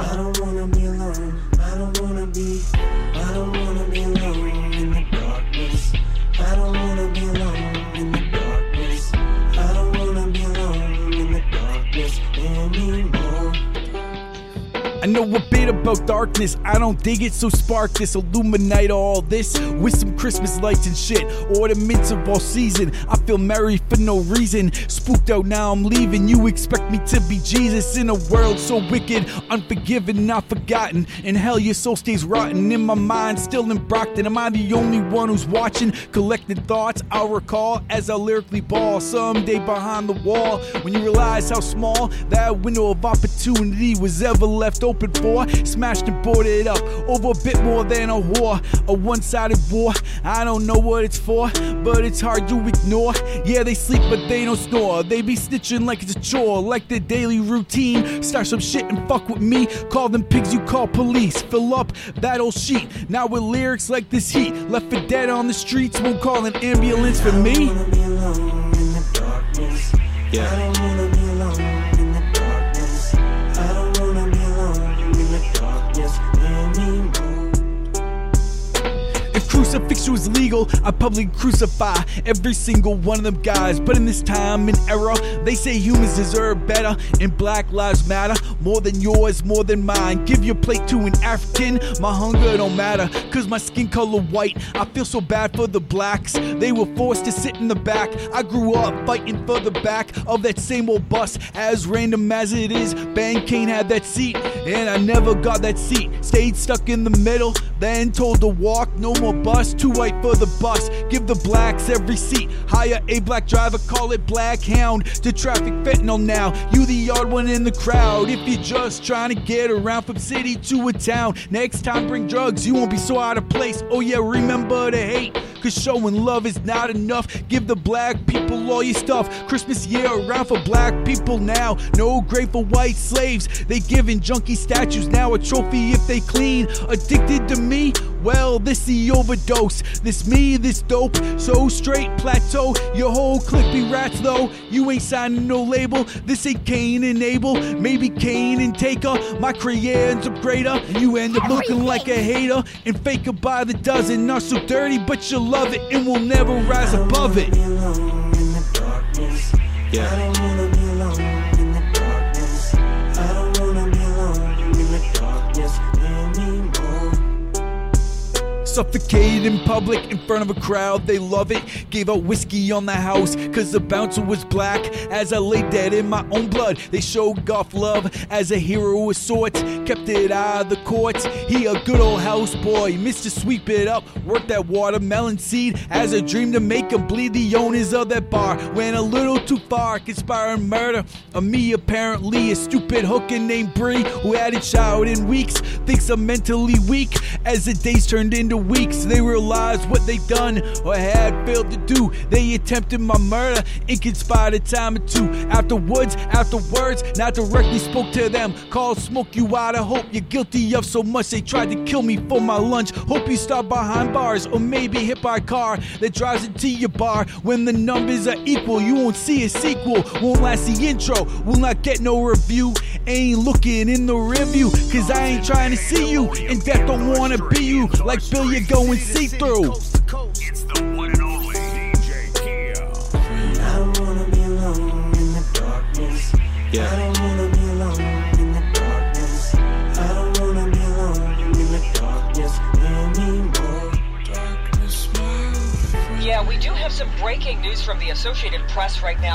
I don't wanna be alone. I don't wanna be. I don't wanna I know a bit about darkness, I don't dig it, so spark this, illuminate all this with some Christmas lights and shit. Ornaments of all season, I feel merry for no reason. Spooked out now, I'm leaving. You expect me to be Jesus in a world so wicked, unforgiven, not forgotten. And hell, your soul stays rotten in my mind, still in Brockton. Am I the only one who's watching? Collecting thoughts I'll recall as I lyrically ball someday behind the wall. When you realize how small that window of opportunity was ever left open for, smashed and boarded up over a bit more than a war. a one sided war. I don't know what it's for, but it's hard to ignore. Yeah, they sleep, but they don't snore. They be snitching like it's a chore, like their daily routine. Start some shit and fuck with me. Call them pigs, you call police. Fill up that old sheet. Now with lyrics like this heat, left for dead on the streets, won't call an ambulance for I me. don't If was legal, I'd publicly crucify every single one of them guys. But in this time and era, they say humans deserve better, and Black Lives Matter more than yours, more than mine. Give your plate to an African, my hunger don't matter, cause my skin color white. I feel so bad for the blacks, they were forced to sit in the back. I grew up fighting for the back of that same old bus, as random as it is. Ben Kane had that seat, and I never got that seat. Stayed stuck in the middle, then told to walk, no more bus, too white for the bus. Give the blacks every seat. Hire a black driver, call it Black Hound. To traffic fentanyl now. You the odd one in the crowd. If you're just trying to get around from city to a town, next time bring drugs, you won't be so out of place. Oh yeah, remember to hate. Cause showing love is not enough. Give the black people all your stuff. Christmas year around for black people now. No grateful white slaves. They giving junkie statues now a trophy if they clean. Addicted to me? Well, this the overdose. This me, this dope. So straight plateau. Your whole clique be rats though. You ain't signing no label. This ain't Cain and Abel. Maybe Cain and Taker. My career ends up greater. And you end up looking like a hater. And faker by the dozen. Not so dirty, but you love it. And will never rise above it. Be Suffocated in public in front of a crowd, they love it. Gave out whiskey on the house, cause the bouncer was black. As I lay dead in my own blood, they showed off love as a hero of sorts. Kept it out of the courts. He a good old house boy, Mr. Sweep It Up. Worked that watermelon seed as a dream to make him bleed. The owners of that bar went a little too far, conspiring murder of me. Apparently, a stupid hooker named Bree who hadn't showered in weeks thinks I'm mentally weak. As the days turned into weeks, they realized what they done or had failed to do. They attempted my murder and conspired a time or two. Afterwards, afterwards, not directly spoke to them. Called smoke you out. I hope you're guilty of so much they tried to kill me for my lunch. Hope you stop behind bars or maybe hit by a car that drives into your bar. When the numbers are equal, you won't see a sequel. Won't last the intro, will not get no review. Ain't looking in the review, cause I ain't trying to see you. And death don't wanna be you. Like Bill, you're going see through. It's the one and only DJ Kia. I don't wanna be alone in the darkness. I don't wanna be alone in the darkness. I don't wanna be alone in the darkness anymore. Yeah, we do have some breaking news from the Associated Press right now.